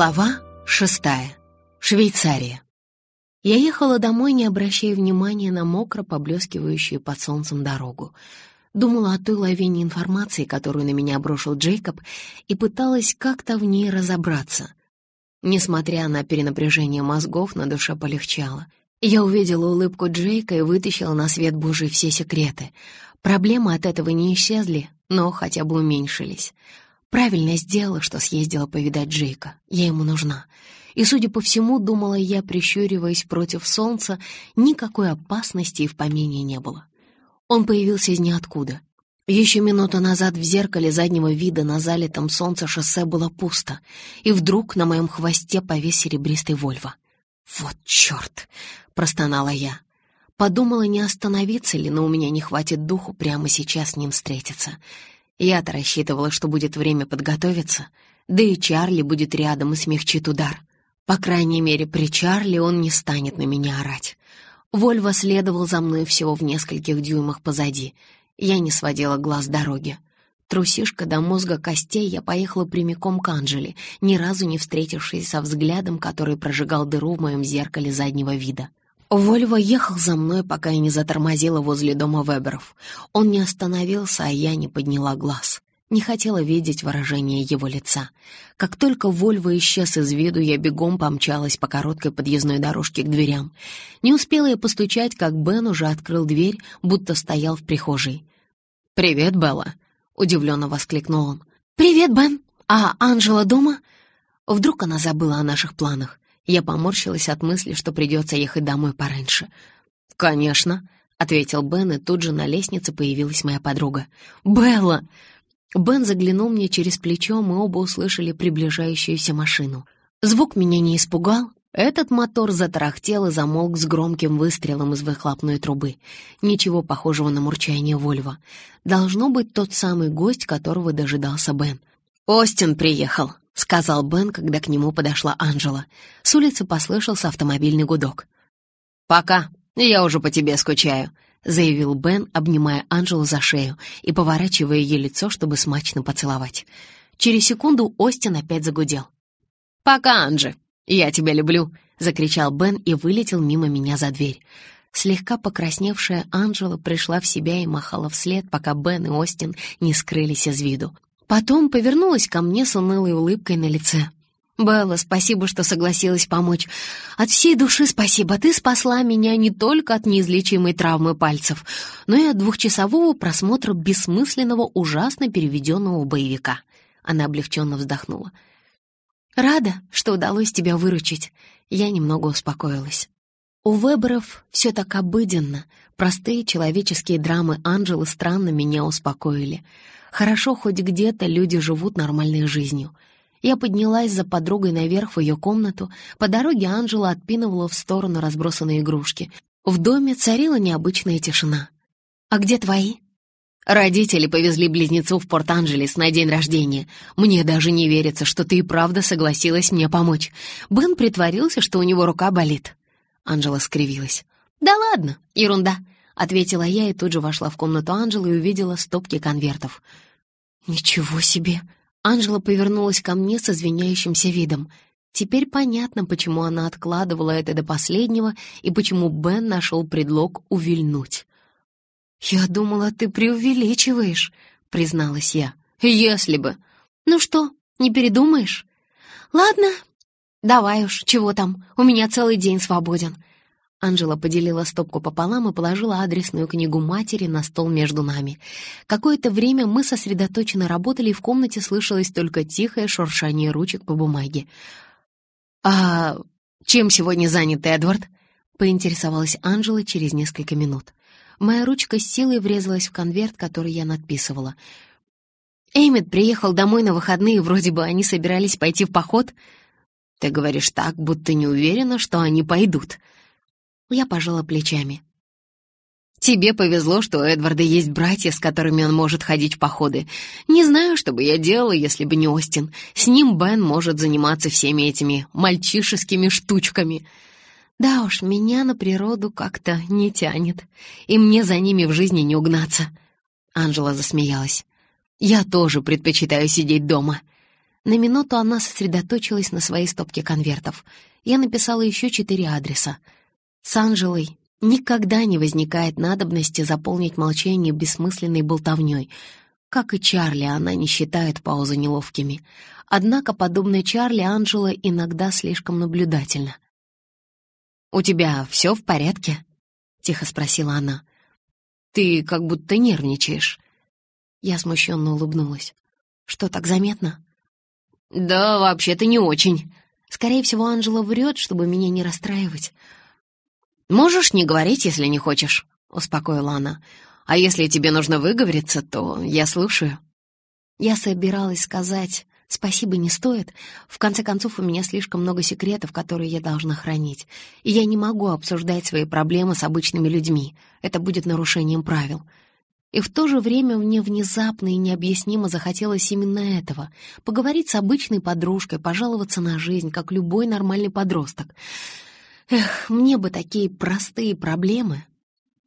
Глава шестая. Швейцария. Я ехала домой, не обращая внимания на мокро поблескивающую под солнцем дорогу. Думала о той лавине информации, которую на меня обрушил Джейкоб, и пыталась как-то в ней разобраться. Несмотря на перенапряжение мозгов, на душе полегчало. Я увидела улыбку Джейка и вытащила на свет Божий все секреты. Проблемы от этого не исчезли, но хотя бы уменьшились. Правильно сделала, что съездила повидать Джейка. Я ему нужна. И, судя по всему, думала я, прищуриваясь против солнца, никакой опасности и в помине не было. Он появился из ниоткуда. Еще минуту назад в зеркале заднего вида на залитом солнце шоссе было пусто, и вдруг на моем хвосте повис серебристый Вольво. «Вот черт!» — простонала я. Подумала, не остановиться ли, но у меня не хватит духу прямо сейчас с ним встретиться. Я-то рассчитывала, что будет время подготовиться, да и Чарли будет рядом и смягчит удар. По крайней мере, при Чарли он не станет на меня орать. Вольво следовал за мной всего в нескольких дюймах позади. Я не сводила глаз дороги. Трусишка до мозга костей, я поехала прямиком к Анжеле, ни разу не встретившись со взглядом, который прожигал дыру в моем зеркале заднего вида. Вольво ехал за мной, пока я не затормозила возле дома Веберов. Он не остановился, а я не подняла глаз. Не хотела видеть выражение его лица. Как только Вольво исчез из виду, я бегом помчалась по короткой подъездной дорожке к дверям. Не успела я постучать, как Бен уже открыл дверь, будто стоял в прихожей. «Привет, Белла!» — удивленно воскликнул он. «Привет, Бен! А Анжела дома?» Вдруг она забыла о наших планах. Я поморщилась от мысли, что придется ехать домой пораньше. «Конечно», — ответил Бен, и тут же на лестнице появилась моя подруга. «Белла!» Бен заглянул мне через плечо, мы оба услышали приближающуюся машину. Звук меня не испугал. Этот мотор затарахтел и замолк с громким выстрелом из выхлопной трубы. Ничего похожего на мурчание Вольва. Должно быть тот самый гость, которого дожидался Бен. «Остин приехал», — сказал Бен, когда к нему подошла Анжела. С улицы послышался автомобильный гудок. «Пока, я уже по тебе скучаю», — заявил Бен, обнимая Анжелу за шею и поворачивая ей лицо, чтобы смачно поцеловать. Через секунду Остин опять загудел. «Пока, Анжи, я тебя люблю», — закричал Бен и вылетел мимо меня за дверь. Слегка покрасневшая Анжела пришла в себя и махала вслед, пока Бен и Остин не скрылись из виду. Потом повернулась ко мне с унылой улыбкой на лице. «Белла, спасибо, что согласилась помочь. От всей души спасибо. Ты спасла меня не только от неизлечимой травмы пальцев, но и от двухчасового просмотра бессмысленного, ужасно переведенного боевика». Она облегченно вздохнула. «Рада, что удалось тебя выручить». Я немного успокоилась. У Веберов все так обыденно. Простые человеческие драмы Анжелы странно меня успокоили. Хорошо, хоть где-то люди живут нормальной жизнью. Я поднялась за подругой наверх в ее комнату. По дороге Анжела отпинывала в сторону разбросанные игрушки. В доме царила необычная тишина. «А где твои?» «Родители повезли близнецов в Порт-Анджелес на день рождения. Мне даже не верится, что ты и правда согласилась мне помочь. Бен притворился, что у него рука болит». Анжела скривилась. «Да ладно, ерунда ответила я и тут же вошла в комнату Анжелы и увидела стопки конвертов. «Ничего себе!» Анжела повернулась ко мне с извиняющимся видом. Теперь понятно, почему она откладывала это до последнего и почему Бен нашел предлог увильнуть. «Я думала, ты преувеличиваешь», — призналась я. «Если бы». «Ну что, не передумаешь?» «Ладно, давай уж, чего там, у меня целый день свободен. Анжела поделила стопку пополам и положила адресную книгу матери на стол между нами. Какое-то время мы сосредоточенно работали, и в комнате слышалось только тихое шуршание ручек по бумаге. «А чем сегодня занят Эдвард?» — поинтересовалась Анжела через несколько минут. Моя ручка с силой врезалась в конверт, который я надписывала. «Эймит приехал домой на выходные, вроде бы они собирались пойти в поход». «Ты говоришь так, будто не уверена, что они пойдут», я пожала плечами. «Тебе повезло, что у Эдварда есть братья, с которыми он может ходить в походы. Не знаю, что бы я делала, если бы не Остин. С ним Бен может заниматься всеми этими мальчишескими штучками». «Да уж, меня на природу как-то не тянет, и мне за ними в жизни не угнаться». Анжела засмеялась. «Я тоже предпочитаю сидеть дома». На минуту она сосредоточилась на своей стопке конвертов. Я написала еще четыре адреса. С Анжелой никогда не возникает надобности заполнить молчание бессмысленной болтовней. Как и Чарли, она не считает паузы неловкими. Однако, подобно Чарли, Анжела иногда слишком наблюдательна. «У тебя все в порядке?» — тихо спросила она. «Ты как будто нервничаешь». Я смущенно улыбнулась. «Что, так заметно?» «Да, вообще-то не очень». Скорее всего, Анжела врет, чтобы меня не расстраивать. «Можешь не говорить, если не хочешь», — успокоила она. «А если тебе нужно выговориться, то я слушаю». Я собиралась сказать «спасибо не стоит». В конце концов, у меня слишком много секретов, которые я должна хранить. И я не могу обсуждать свои проблемы с обычными людьми. Это будет нарушением правил. И в то же время мне внезапно и необъяснимо захотелось именно этого — поговорить с обычной подружкой, пожаловаться на жизнь, как любой нормальный подросток. Эх, мне бы такие простые проблемы.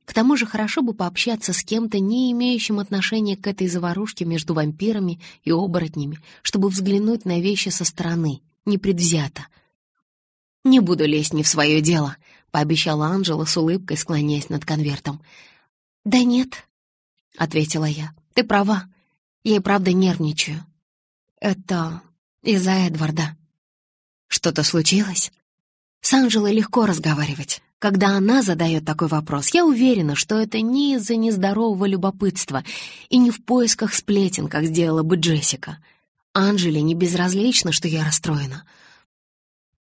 К тому же хорошо бы пообщаться с кем-то, не имеющим отношения к этой заварушке между вампирами и оборотнями, чтобы взглянуть на вещи со стороны, непредвзято. «Не буду лезть не в свое дело», — пообещала Анжела с улыбкой, склоняясь над конвертом. «Да нет», — ответила я. «Ты права. Я и правда нервничаю. Это из-за Эдварда». «Что-то случилось?» С Анжелой легко разговаривать. Когда она задает такой вопрос, я уверена, что это не из-за нездорового любопытства и не в поисках сплетен, как сделала бы Джессика. Анжеле не безразлично, что я расстроена.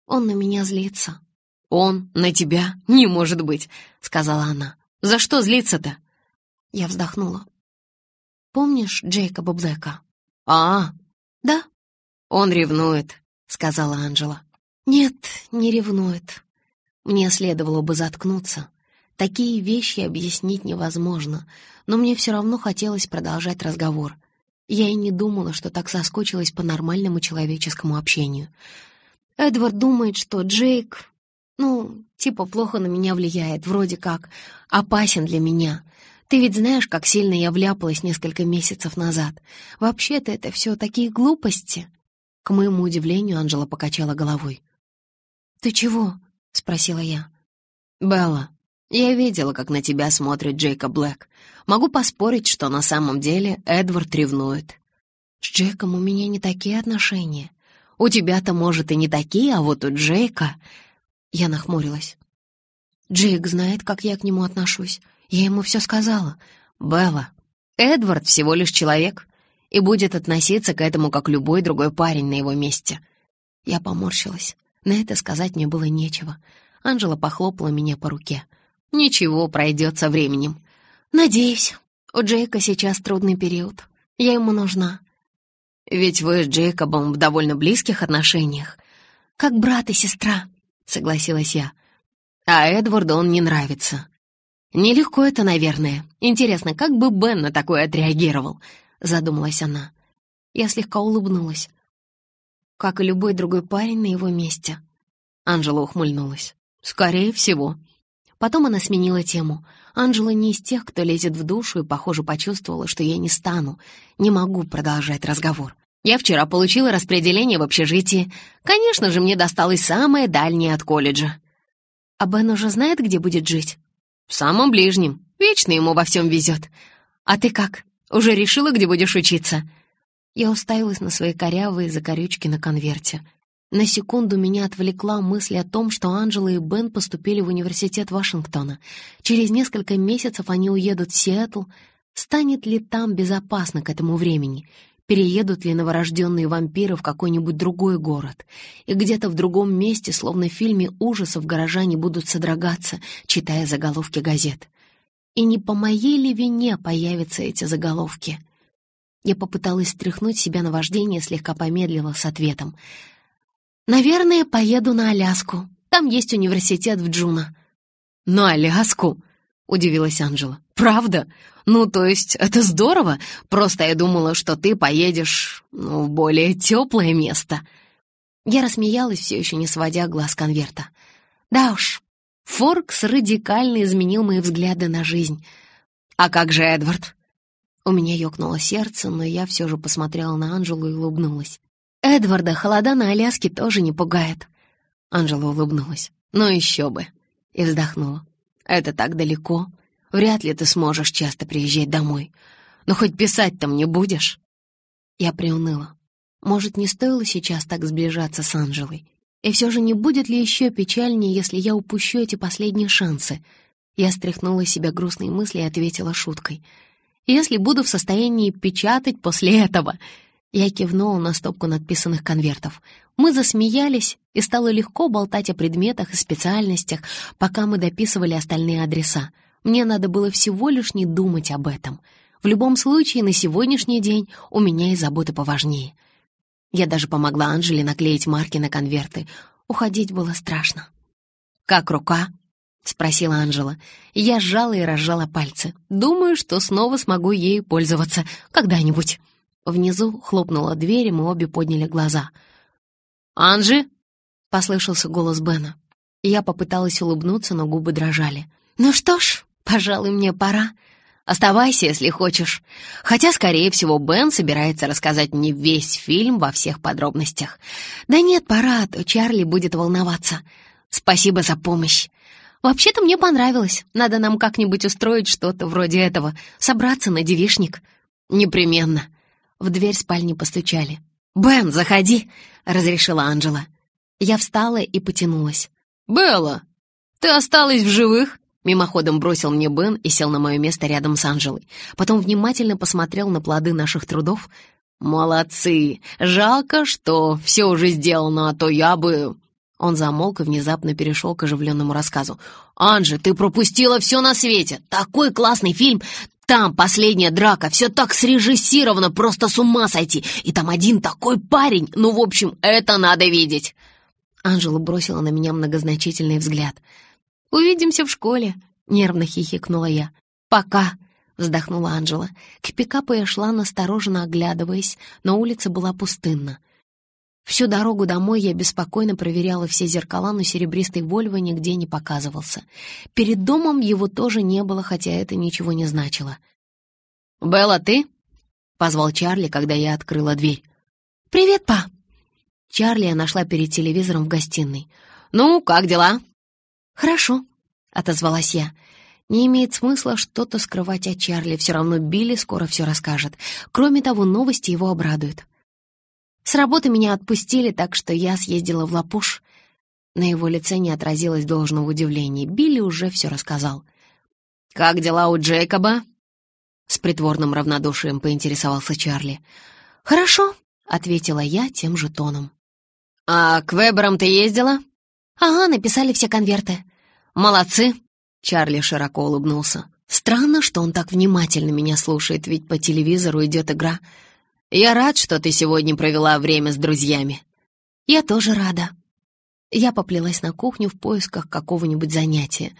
Он на меня злится. «Он на тебя? Не может быть!» — сказала она. «За что злиться-то?» Я вздохнула. «Помнишь Джейкоба Блэка?» «А, да, он ревнует», — сказала Анжела. «Нет, не ревнует. Мне следовало бы заткнуться. Такие вещи объяснить невозможно, но мне все равно хотелось продолжать разговор. Я и не думала, что так соскучилась по нормальному человеческому общению. Эдвард думает, что Джейк, ну, типа плохо на меня влияет, вроде как, опасен для меня — ты ведь знаешь, как сильно я вляпалась несколько месяцев назад. Вообще-то это все такие глупости». К моему удивлению, Анжела покачала головой. «Ты чего?» — спросила я. «Белла, я видела, как на тебя смотрит Джейкоб Блэк. Могу поспорить, что на самом деле Эдвард ревнует. С Джейком у меня не такие отношения. У тебя-то, может, и не такие, а вот у Джейка...» Я нахмурилась. «Джейк знает, как я к нему отношусь. Я ему все сказала. Белла, Эдвард всего лишь человек и будет относиться к этому, как любой другой парень на его месте. Я поморщилась. На это сказать мне было нечего. Анжела похлопала меня по руке. «Ничего, пройдет со временем». «Надеюсь. У Джейка сейчас трудный период. Я ему нужна». «Ведь вы с Джейкобом в довольно близких отношениях». «Как брат и сестра», — согласилась я. «А Эдварду он не нравится. «Нелегко это, наверное. Интересно, как бы Бен на такое отреагировал?» — задумалась она. Я слегка улыбнулась. «Как и любой другой парень на его месте». Анжела ухмыльнулась. «Скорее всего». Потом она сменила тему. Анжела не из тех, кто лезет в душу, и, похоже, почувствовала, что я не стану, не могу продолжать разговор. Я вчера получила распределение в общежитии. Конечно же, мне досталось самое дальнее от колледжа. А Бен уже знает, где будет жить? «В самом ближнем. Вечно ему во всем везет. А ты как? Уже решила, где будешь учиться?» Я уставилась на свои корявые закорючки на конверте. На секунду меня отвлекла мысль о том, что Анжела и Бен поступили в университет Вашингтона. Через несколько месяцев они уедут в Сиэтл. Станет ли там безопасно к этому времени? переедут ли новорожденные вампиры в какой-нибудь другой город, и где-то в другом месте, словно в фильме ужасов, горожане будут содрогаться, читая заголовки газет. И не по моей ли вине появятся эти заголовки? Я попыталась стряхнуть себя на вождение, слегка помедлила с ответом. «Наверное, поеду на Аляску. Там есть университет в Джуна». «На Аляску?» — удивилась Анжела. «Правда? Ну, то есть это здорово. Просто я думала, что ты поедешь ну, в более теплое место». Я рассмеялась, все еще не сводя глаз конверта. «Да уж, Форкс радикально изменил мои взгляды на жизнь. А как же Эдвард?» У меня ёкнуло сердце, но я все же посмотрела на Анжелу и улыбнулась. Эдварда холода на Аляске тоже не пугает. Анжела улыбнулась. Ну еще бы. И вздохнула. Это так далеко. Вряд ли ты сможешь часто приезжать домой. Но хоть писать-то мне будешь. Я приуныла. Может, не стоило сейчас так сближаться с Анжелой? И все же не будет ли еще печальнее, если я упущу эти последние шансы? Я стряхнула себя грустные мысли и ответила шуткой. «Если буду в состоянии печатать после этого...» Я кивнула на стопку надписанных конвертов. Мы засмеялись, и стало легко болтать о предметах и специальностях, пока мы дописывали остальные адреса. Мне надо было всего лишь не думать об этом. В любом случае, на сегодняшний день у меня и заботы поважнее. Я даже помогла Анжеле наклеить марки на конверты. Уходить было страшно. «Как рука?» — спросила Анжела. Я сжала и разжала пальцы. Думаю, что снова смогу ею пользоваться когда-нибудь. Внизу хлопнула дверь, и мы обе подняли глаза. «Анжи!» — послышался голос Бена. Я попыталась улыбнуться, но губы дрожали. «Ну что ж, пожалуй, мне пора. Оставайся, если хочешь. Хотя, скорее всего, Бен собирается рассказать мне весь фильм во всех подробностях. Да нет, пора, а то Чарли будет волноваться. Спасибо за помощь. Вообще-то мне понравилось. Надо нам как-нибудь устроить что-то вроде этого. Собраться на девишник. Непременно. В дверь спальни постучали. «Бен, заходи!» — разрешила Анжела. Я встала и потянулась. «Белла, ты осталась в живых?» Мимоходом бросил мне Бен и сел на мое место рядом с Анжелой. Потом внимательно посмотрел на плоды наших трудов. «Молодцы! Жалко, что все уже сделано, а то я бы...» Он замолк и внезапно перешел к оживленному рассказу. «Анжи, ты пропустила все на свете! Такой классный фильм! Там последняя драка, все так срежиссировано, просто с ума сойти! И там один такой парень! Ну, в общем, это надо видеть!» Анжела бросила на меня многозначительный взгляд. «Увидимся в школе», — нервно хихикнула я. «Пока», — вздохнула Анжела. К пикапу я шла, настороженно оглядываясь, но улица была пустынна. Всю дорогу домой я беспокойно проверяла все зеркала, но серебристый Вольво нигде не показывался. Перед домом его тоже не было, хотя это ничего не значило. «Белла, ты?» — позвал Чарли, когда я открыла дверь. «Привет, па!» Чарли я нашла перед телевизором в гостиной. «Ну, как дела?» «Хорошо», — отозвалась я. Не имеет смысла что-то скрывать от Чарли, все равно Билли скоро все расскажет. Кроме того, новости его обрадуют. С работы меня отпустили, так что я съездила в Лапуш. На его лице не отразилось должного удивления. Билли уже все рассказал. «Как дела у Джейкоба?» С притворным равнодушием поинтересовался Чарли. «Хорошо», — ответила я тем же тоном. «А к Веберам ты ездила?» «Ага, написали все конверты». «Молодцы!» — Чарли широко улыбнулся. «Странно, что он так внимательно меня слушает, ведь по телевизору идет игра. Я рад, что ты сегодня провела время с друзьями». «Я тоже рада». Я поплелась на кухню в поисках какого-нибудь занятия.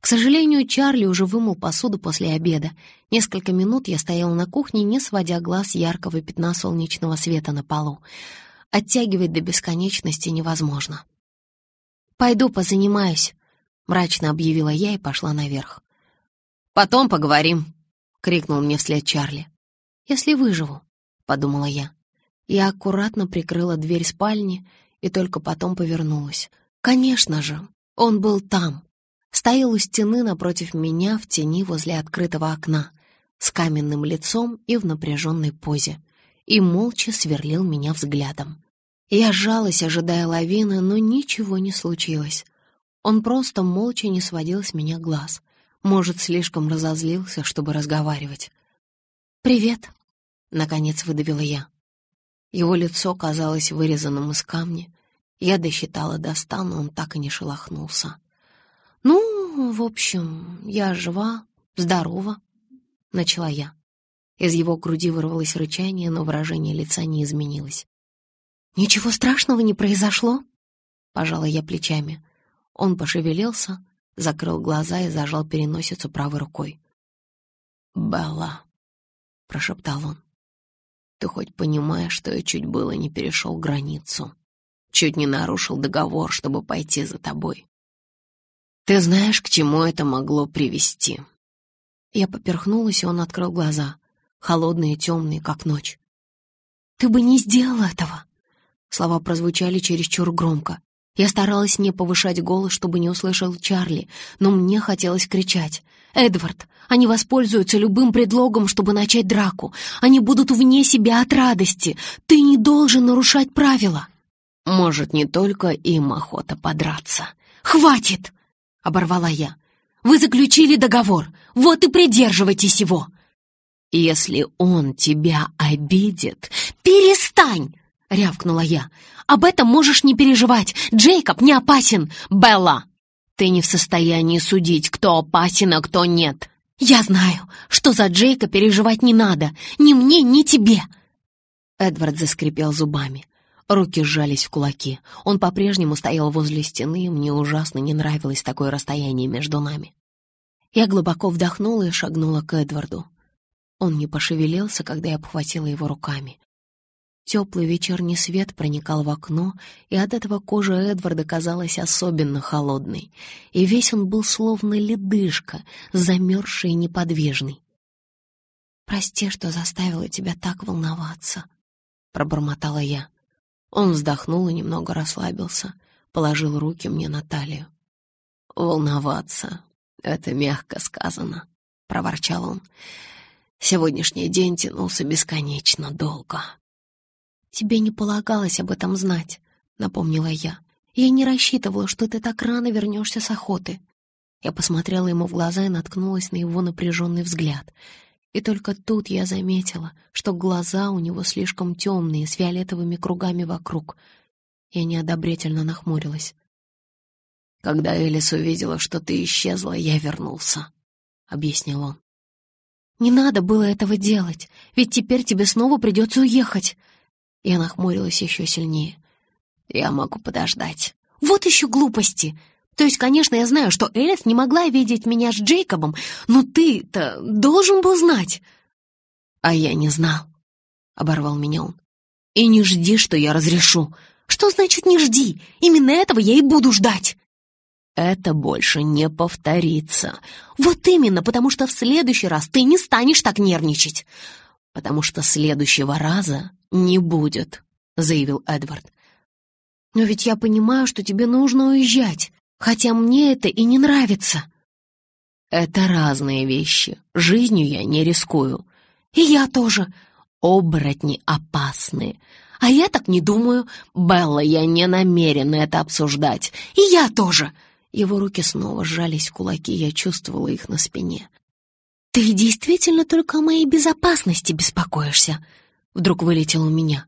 К сожалению, Чарли уже вымыл посуду после обеда. Несколько минут я стояла на кухне, не сводя глаз яркого пятна солнечного света на полу. Оттягивать до бесконечности невозможно. «Пойду позанимаюсь», — мрачно объявила я и пошла наверх. «Потом поговорим», — крикнул мне вслед Чарли. «Если выживу», — подумала я. Я аккуратно прикрыла дверь спальни и только потом повернулась. Конечно же, он был там. Стоял у стены напротив меня в тени возле открытого окна, с каменным лицом и в напряженной позе, и молча сверлил меня взглядом. Я сжалась, ожидая лавины, но ничего не случилось. Он просто молча не сводил с меня глаз. Может, слишком разозлился, чтобы разговаривать. «Привет», — наконец выдавила я. Его лицо казалось вырезанным из камня. Я досчитала до ста, но он так и не шелохнулся. «Ну, в общем, я жива, здорова», — начала я. Из его груди вырвалось рычание, но выражение лица не изменилось. «Ничего страшного не произошло?» Пожала я плечами. Он пошевелился, закрыл глаза и зажал переносицу правой рукой. «Белла», — прошептал он, — «ты хоть понимаешь, что я чуть было не перешел границу, чуть не нарушил договор, чтобы пойти за тобой? Ты знаешь, к чему это могло привести?» Я поперхнулась, и он открыл глаза, холодные, темные, как ночь. «Ты бы не сделал этого!» Слова прозвучали чересчур громко. Я старалась не повышать голос, чтобы не услышал Чарли, но мне хотелось кричать. «Эдвард, они воспользуются любым предлогом, чтобы начать драку. Они будут вне себя от радости. Ты не должен нарушать правила». «Может, не только им охота подраться». «Хватит!» — оборвала я. «Вы заключили договор, вот и придерживайтесь его!» «Если он тебя обидит...» «Перестань!» — рявкнула я. «Об этом можешь не переживать. Джейкоб не опасен. Белла, ты не в состоянии судить, кто опасен, а кто нет. Я знаю, что за Джейка переживать не надо. Ни мне, ни тебе!» Эдвард заскрипел зубами. Руки сжались в кулаки. Он по-прежнему стоял возле стены, и мне ужасно не нравилось такое расстояние между нами. Я глубоко вдохнула и шагнула к Эдварду. Он не пошевелился, когда я обхватила его руками. Теплый вечерний свет проникал в окно, и от этого кожа Эдварда казалась особенно холодной, и весь он был словно ледышка, замерзший и неподвижный. «Прости, что заставила тебя так волноваться», — пробормотала я. Он вздохнул и немного расслабился, положил руки мне на талию. «Волноваться — это мягко сказано», — проворчал он. «Сегодняшний день тянулся бесконечно долго». «Тебе не полагалось об этом знать», — напомнила я. «Я не рассчитывала, что ты так рано вернешься с охоты». Я посмотрела ему в глаза и наткнулась на его напряженный взгляд — и только тут я заметила, что глаза у него слишком темные, с фиолетовыми кругами вокруг. Я неодобрительно нахмурилась. «Когда Элис увидела, что ты исчезла, я вернулся», — объяснил он. «Не надо было этого делать, ведь теперь тебе снова придется уехать». Я нахмурилась еще сильнее. «Я могу подождать». «Вот еще глупости!» То есть, конечно, я знаю, что Элис не могла видеть меня с Джейкобом, но ты-то должен был знать. А я не знал, — оборвал меня он. И не жди, что я разрешу. Что значит не жди? Именно этого я и буду ждать. Это больше не повторится. Вот именно, потому что в следующий раз ты не станешь так нервничать. Потому что следующего раза не будет, — заявил Эдвард. Но ведь я понимаю, что тебе нужно уезжать хотя мне это и не нравится. Это разные вещи. Жизнью я не рискую. И я тоже. Оборотни опасные. А я так не думаю. Белла, я не намерена это обсуждать. И я тоже. Его руки снова сжались в кулаки, я чувствовала их на спине. «Ты действительно только о моей безопасности беспокоишься?» Вдруг вылетел у меня.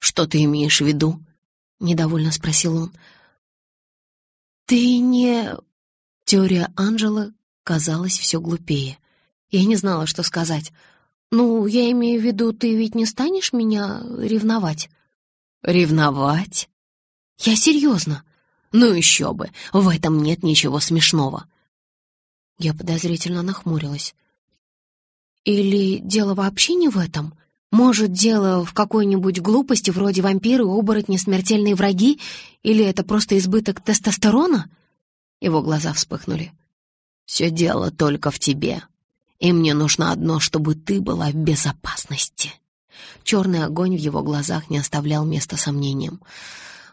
«Что ты имеешь в виду?» — недовольно спросил он. «Ты не...» Теория Анжела казалась все глупее. Я не знала, что сказать. «Ну, я имею в виду, ты ведь не станешь меня ревновать?» «Ревновать?» «Я серьезно». «Ну еще бы, в этом нет ничего смешного». Я подозрительно нахмурилась. «Или дело вообще не в этом? Может, дело в какой-нибудь глупости вроде вампиры, оборотни, смертельные враги? Или это просто избыток тестостерона?» Его глаза вспыхнули. «Все дело только в тебе. И мне нужно одно, чтобы ты была в безопасности». Черный огонь в его глазах не оставлял места сомнениям.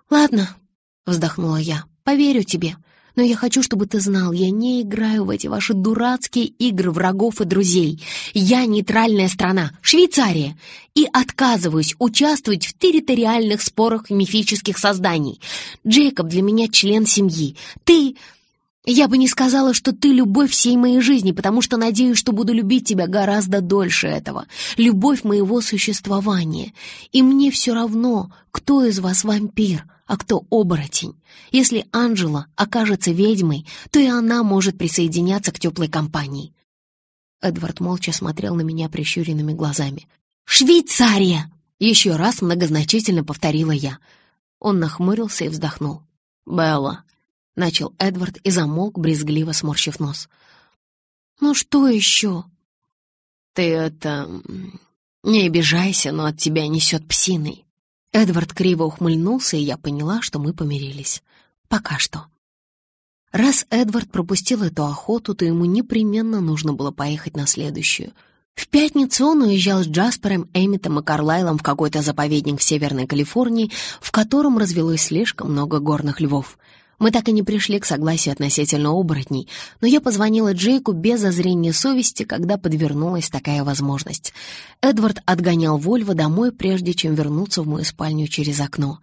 «Ладно», — вздохнула я, — «поверю тебе. Но я хочу, чтобы ты знал, я не играю в эти ваши дурацкие игры врагов и друзей. Я нейтральная страна, Швейцария, и отказываюсь участвовать в территориальных спорах мифических созданий. Джейкоб для меня член семьи. Ты... Я бы не сказала, что ты любовь всей моей жизни, потому что надеюсь, что буду любить тебя гораздо дольше этого. Любовь моего существования. И мне все равно, кто из вас вампир, а кто оборотень. Если Анжела окажется ведьмой, то и она может присоединяться к теплой компании. Эдвард молча смотрел на меня прищуренными глазами. «Швейцария!» — еще раз многозначительно повторила я. Он нахмурился и вздохнул. «Белла!» — начал Эдвард и замолк, брезгливо сморщив нос. «Ну что еще?» «Ты это... Не обижайся, но от тебя несет псиной. Эдвард криво ухмыльнулся, и я поняла, что мы помирились. Пока что. Раз Эдвард пропустил эту охоту, то ему непременно нужно было поехать на следующую. В пятницу он уезжал с Джаспером, Эмитом и Карлайлом в какой-то заповедник в Северной Калифорнии, в котором развелось слишком много горных львов. Мы так и не пришли к согласию относительно оборотней, но я позвонила Джейку без озрения совести, когда подвернулась такая возможность. Эдвард отгонял Вольво домой, прежде чем вернуться в мою спальню через окно.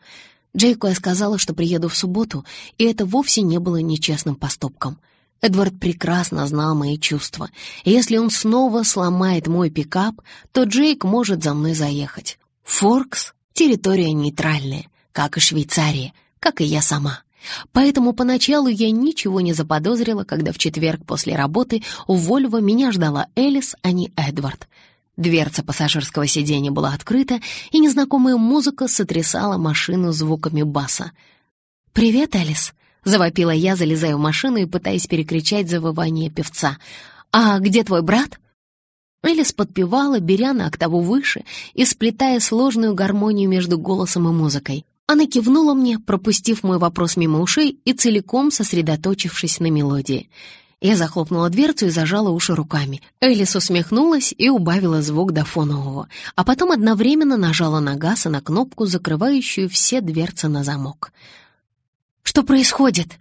Джейку я сказала, что приеду в субботу, и это вовсе не было нечестным поступком. Эдвард прекрасно знал мои чувства, и если он снова сломает мой пикап, то Джейк может за мной заехать. Форкс — территория нейтральная, как и Швейцария, как и я сама. Поэтому поначалу я ничего не заподозрила, когда в четверг после работы у Вольво меня ждала Элис, а не Эдвард. Дверца пассажирского сиденья была открыта, и незнакомая музыка сотрясала машину звуками баса. «Привет, Элис!» — завопила я, залезая в машину и пытаясь перекричать завывание певца. «А где твой брат?» Элис подпевала, беря на октаву выше и сплетая сложную гармонию между голосом и музыкой. Она кивнула мне, пропустив мой вопрос мимо ушей и целиком сосредоточившись на мелодии. Я захлопнула дверцу и зажала уши руками. Элис усмехнулась и убавила звук до фонового, а потом одновременно нажала на газ и на кнопку, закрывающую все дверцы на замок. «Что происходит?»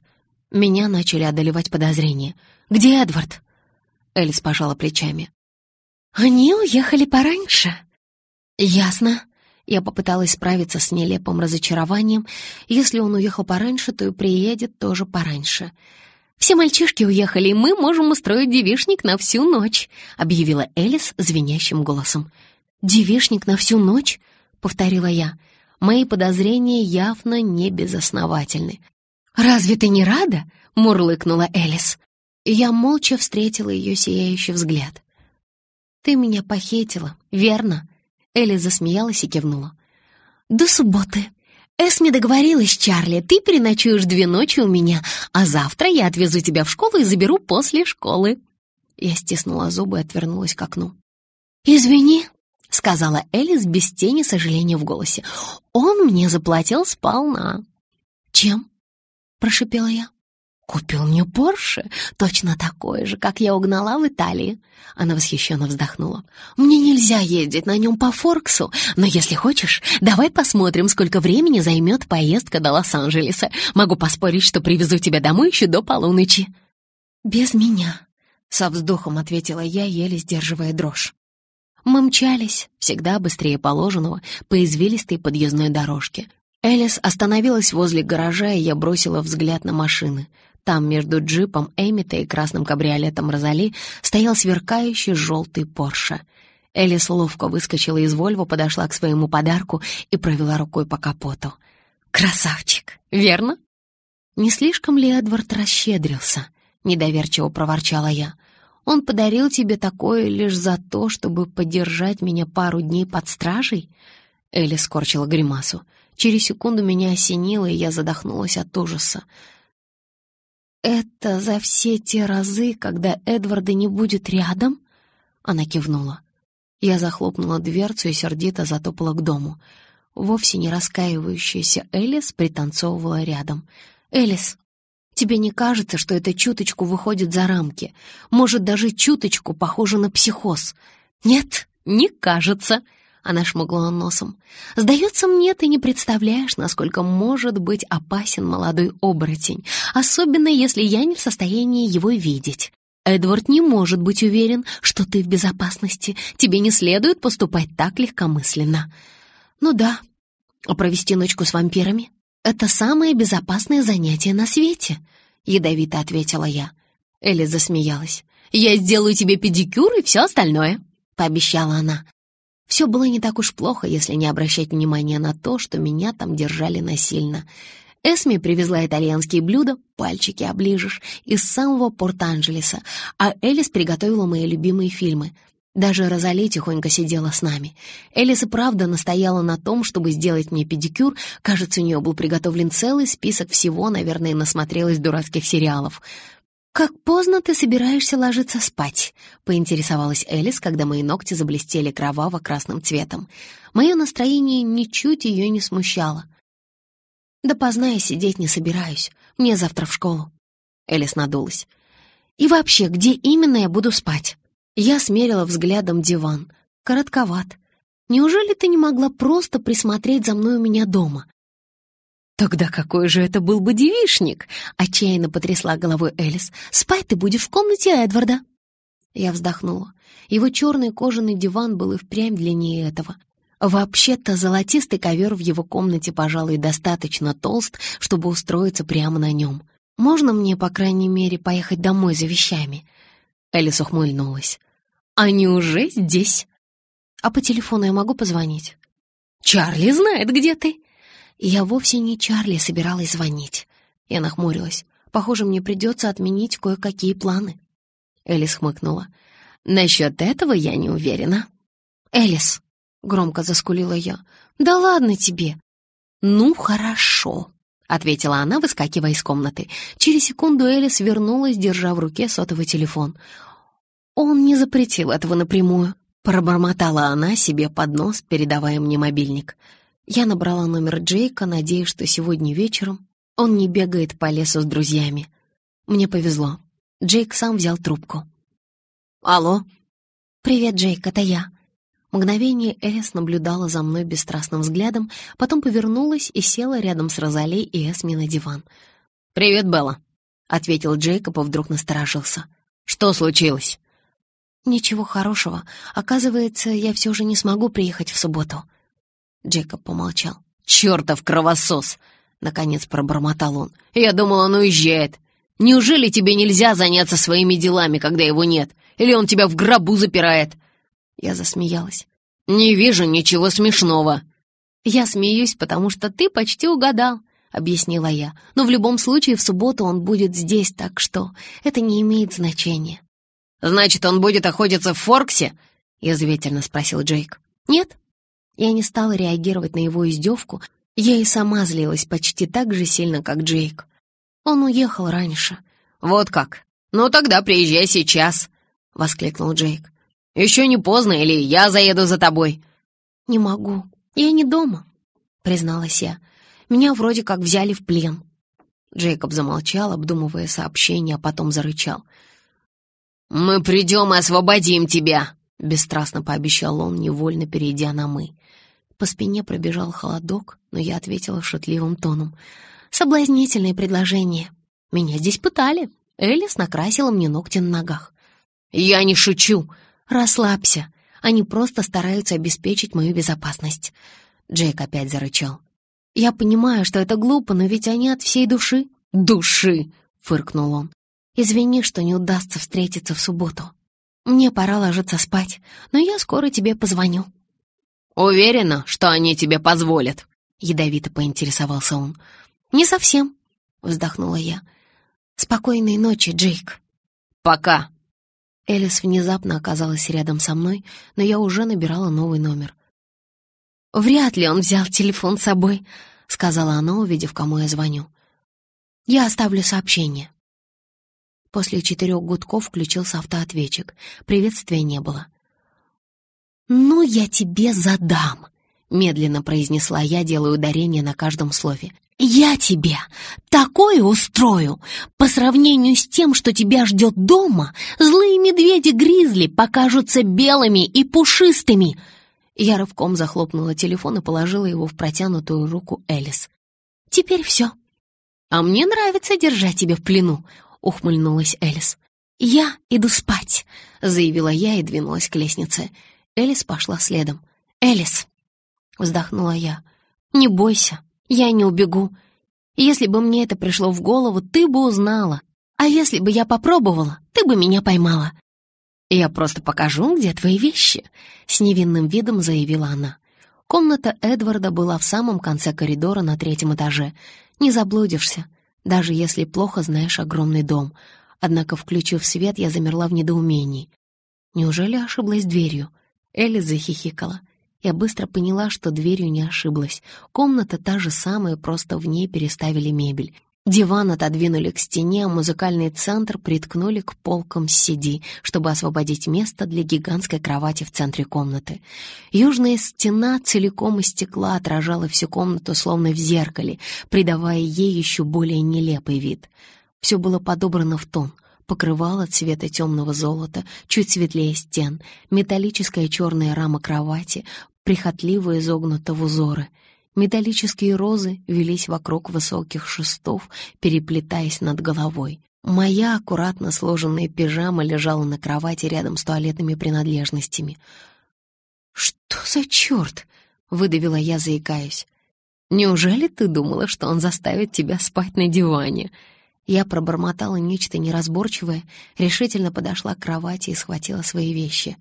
Меня начали одолевать подозрения. «Где Эдвард?» Элис пожала плечами. «Они уехали пораньше». «Ясно», я попыталась справиться с нелепым разочарованием. Если он уехал пораньше, то и приедет тоже пораньше. «Все мальчишки уехали, и мы можем устроить девишник на всю ночь», — объявила Элис звенящим голосом. «Девишник на всю ночь?» — повторила я. Мои подозрения явно не безосновательны. «Разве ты не рада?» — мурлыкнула Элис. Я молча встретила ее сияющий взгляд. «Ты меня похитила, верно?» Элли засмеялась и кивнула. «До субботы. Эсми договорилась, Чарли, ты переночуешь две ночи у меня, а завтра я отвезу тебя в школу и заберу после школы». Я стиснула зубы и отвернулась к окну. «Извини», — сказала Элис без тени сожаления в голосе. «Он мне заплатил сполна». «Чем?» — прошипела я. «Купил мне Порше, точно такой же, как я угнала в Италии». Она восхищенно вздохнула. «Мне нельзя ездить на нем по Форксу, но если хочешь, давай посмотрим, сколько времени займет поездка до Лос-Анджелеса. Могу поспорить, что привезу тебя домой еще до полуночи». «Без меня», — со вздохом ответила я, еле сдерживая дрожь. Мы мчались, всегда быстрее положенного, по извилистой подъездной дорожке. Элис остановилась возле гаража, и я бросила взгляд на машины — там между джипом Эмита и красным кабриолетом Розали стоял сверкающий желтый Порше. Элис ловко выскочила из Вольво, подошла к своему подарку и провела рукой по капоту. «Красавчик, верно?» «Не слишком ли Эдвард расщедрился?» — недоверчиво проворчала я. «Он подарил тебе такое лишь за то, чтобы подержать меня пару дней под стражей?» Элли скорчила гримасу. Через секунду меня осенило, и я задохнулась от ужаса. «Это за все те разы, когда Эдварда не будет рядом?» Она кивнула. Я захлопнула дверцу и сердито затопала к дому. Вовсе не раскаивающаяся Элис пританцовывала рядом. «Элис, тебе не кажется, что это чуточку выходит за рамки? Может, даже чуточку похоже на психоз?» «Нет, не кажется», она шмыгнула носом. «Сдается мне, ты не представляешь, насколько может быть опасен молодой оборотень, особенно если я не в состоянии его видеть. Эдвард не может быть уверен, что ты в безопасности. Тебе не следует поступать так легкомысленно». «Ну да, а провести ночку с вампирами — это самое безопасное занятие на свете», — ядовито ответила я. Элли засмеялась. «Я сделаю тебе педикюр и все остальное», — пообещала она. Все было не так уж плохо, если не обращать внимания на то, что меня там держали насильно. Эсми привезла итальянские блюда, пальчики оближешь, из самого Порт-Анджелеса, а Элис приготовила мои любимые фильмы. Даже Розали тихонько сидела с нами. Элис и правда настояла на том, чтобы сделать мне педикюр. Кажется, у нее был приготовлен целый список всего, наверное, насмотрелась дурацких сериалов. «Как поздно ты собираешься ложиться спать?» — поинтересовалась Элис, когда мои ногти заблестели кроваво-красным цветом. Мое настроение ничуть ее не смущало. «Да поздна я сидеть не собираюсь. Мне завтра в школу». Элис надулась. «И вообще, где именно я буду спать?» Я смерила взглядом диван. Коротковат. Неужели ты не могла просто присмотреть за мной у меня дома? «Тогда какой же это был бы девишник?» — отчаянно потрясла головой Элис. «Спать ты будешь в комнате Эдварда». Я вздохнула. Его черный кожаный диван был и впрямь длиннее этого. Вообще-то золотистый ковер в его комнате, пожалуй, достаточно толст, чтобы устроиться прямо на нем. «Можно мне, по крайней мере, поехать домой за вещами?» Элис ухмыльнулась. «Они уже здесь?» «А по телефону я могу позвонить?» «Чарли знает, где ты!» Я вовсе не Чарли собиралась звонить. Я нахмурилась. Похоже, мне придется отменить кое-какие планы. Элис хмыкнула. «Насчет этого я не уверена». «Элис», — громко заскулила я, — «да ладно тебе». «Ну, хорошо», — ответила она, выскакивая из комнаты. Через секунду Элис вернулась, держа в руке сотовый телефон. «Он не запретил этого напрямую», — пробормотала она себе под нос, передавая мне мобильник. Я набрала номер Джейка, надеясь, что сегодня вечером он не бегает по лесу с друзьями. Мне повезло. Джейк сам взял трубку. «Алло?» «Привет, Джейк, это я». Мгновение Элис наблюдала за мной бесстрастным взглядом, потом повернулась и села рядом с Розалей и Эсми на диван. «Привет, Белла», — ответил Джейкоб и вдруг насторожился. «Что случилось?» «Ничего хорошего. Оказывается, я все же не смогу приехать в субботу». Джейкоб помолчал. «Чертов кровосос!» — наконец пробормотал он. «Я думал, он уезжает. Неужели тебе нельзя заняться своими делами, когда его нет? Или он тебя в гробу запирает?» Я засмеялась. «Не вижу ничего смешного». «Я смеюсь, потому что ты почти угадал», — объяснила я. «Но в любом случае в субботу он будет здесь, так что это не имеет значения». «Значит, он будет охотиться в Форксе?» — язвительно спросил Джейк. «Нет, я не стала реагировать на его издевку, я и сама злилась почти так же сильно, как Джейк. Он уехал раньше. «Вот как? Ну тогда приезжай сейчас», — воскликнул Джейк. «Еще не поздно, или я заеду за тобой?» «Не могу. Я не дома», — призналась я. «Меня вроде как взяли в плен». Джейкоб замолчал, обдумывая сообщение, а потом зарычал. «Мы придем и освободим тебя!» — бесстрастно пообещал он, невольно перейдя на «мы». По спине пробежал холодок, но я ответила шутливым тоном. «Соблазнительное предложение. Меня здесь пытали. Элис накрасила мне ногти на ногах». «Я не шучу!» «Расслабься. Они просто стараются обеспечить мою безопасность». Джейк опять зарычал. «Я понимаю, что это глупо, но ведь они от всей души». «Души!» — фыркнул он. «Извини, что не удастся встретиться в субботу. Мне пора ложиться спать, но я скоро тебе позвоню». «Уверена, что они тебе позволят?» — ядовито поинтересовался он. «Не совсем», — вздохнула я. «Спокойной ночи, Джейк». «Пока». Элис внезапно оказалась рядом со мной, но я уже набирала новый номер. «Вряд ли он взял телефон с собой», — сказала она, увидев, кому я звоню. «Я оставлю сообщение». После четырех гудков включился автоответчик. Приветствия не было. «Ну, я тебе задам», — медленно произнесла я, делая ударение на каждом слове. «Я тебе такое устрою! По сравнению с тем, что тебя ждет дома, злые медведи-гризли покажутся белыми и пушистыми!» Я рывком захлопнула телефон и положила его в протянутую руку Элис. «Теперь все». «А мне нравится держать тебя в плену», — ухмыльнулась Элис. «Я иду спать», — заявила я и двинулась к лестнице. Элис пошла следом. «Элис!» — вздохнула я. «Не бойся, я не убегу. Если бы мне это пришло в голову, ты бы узнала. А если бы я попробовала, ты бы меня поймала». «Я просто покажу, где твои вещи», — с невинным видом заявила она. Комната Эдварда была в самом конце коридора на третьем этаже. Не заблудишься, даже если плохо знаешь огромный дом. Однако, включив свет, я замерла в недоумении. Неужели ошиблась дверью? Элли захихикала. Я быстро поняла, что дверью не ошиблась. Комната та же самая, просто в ней переставили мебель. Диван отодвинули к стене, а музыкальный центр приткнули к полкам CD, чтобы освободить место для гигантской кровати в центре комнаты. Южная стена целиком из стекла отражала всю комнату словно в зеркале, придавая ей еще более нелепый вид. Все было подобрано в тон — покрывало цвета темного золота, чуть светлее стен, металлическая черная рама кровати, прихотливо изогнута в узоры. Металлические розы велись вокруг высоких шестов, переплетаясь над головой. Моя аккуратно сложенная пижама лежала на кровати рядом с туалетными принадлежностями. «Что за черт?» — выдавила я, заикаясь. «Неужели ты думала, что он заставит тебя спать на диване?» Я пробормотала нечто неразборчивое, решительно подошла к кровати и схватила свои вещи.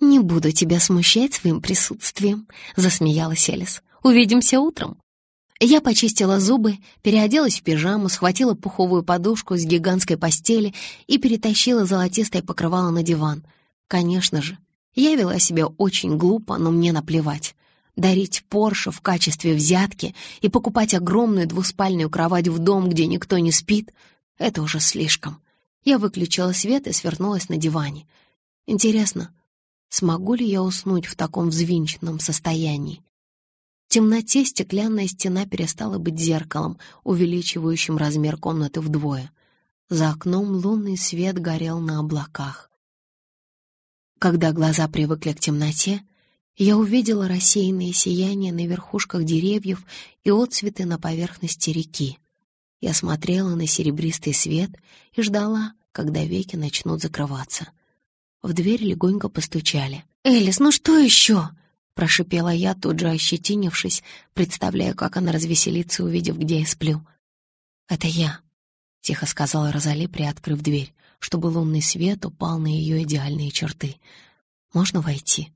«Не буду тебя смущать своим присутствием», — засмеялась Элис. «Увидимся утром». Я почистила зубы, переоделась в пижаму, схватила пуховую подушку с гигантской постели и перетащила золотистое покрывало на диван. Конечно же, я вела себя очень глупо, но мне наплевать. Дарить Порше в качестве взятки и покупать огромную двуспальную кровать в дом, где никто не спит — это уже слишком. Я выключила свет и свернулась на диване. Интересно, смогу ли я уснуть в таком взвинченном состоянии? В темноте стеклянная стена перестала быть зеркалом, увеличивающим размер комнаты вдвое. За окном лунный свет горел на облаках. Когда глаза привыкли к темноте, я увидела рассеянные сияния на верхушках деревьев и отцветы на поверхности реки. Я смотрела на серебристый свет и ждала, когда веки начнут закрываться. В дверь легонько постучали. «Элис, ну что еще?» Прошипела я, тут же ощетинившись, представляя, как она развеселится, увидев, где я сплю. «Это я», — тихо сказала Розали, приоткрыв дверь, чтобы лунный свет упал на ее идеальные черты. «Можно войти?»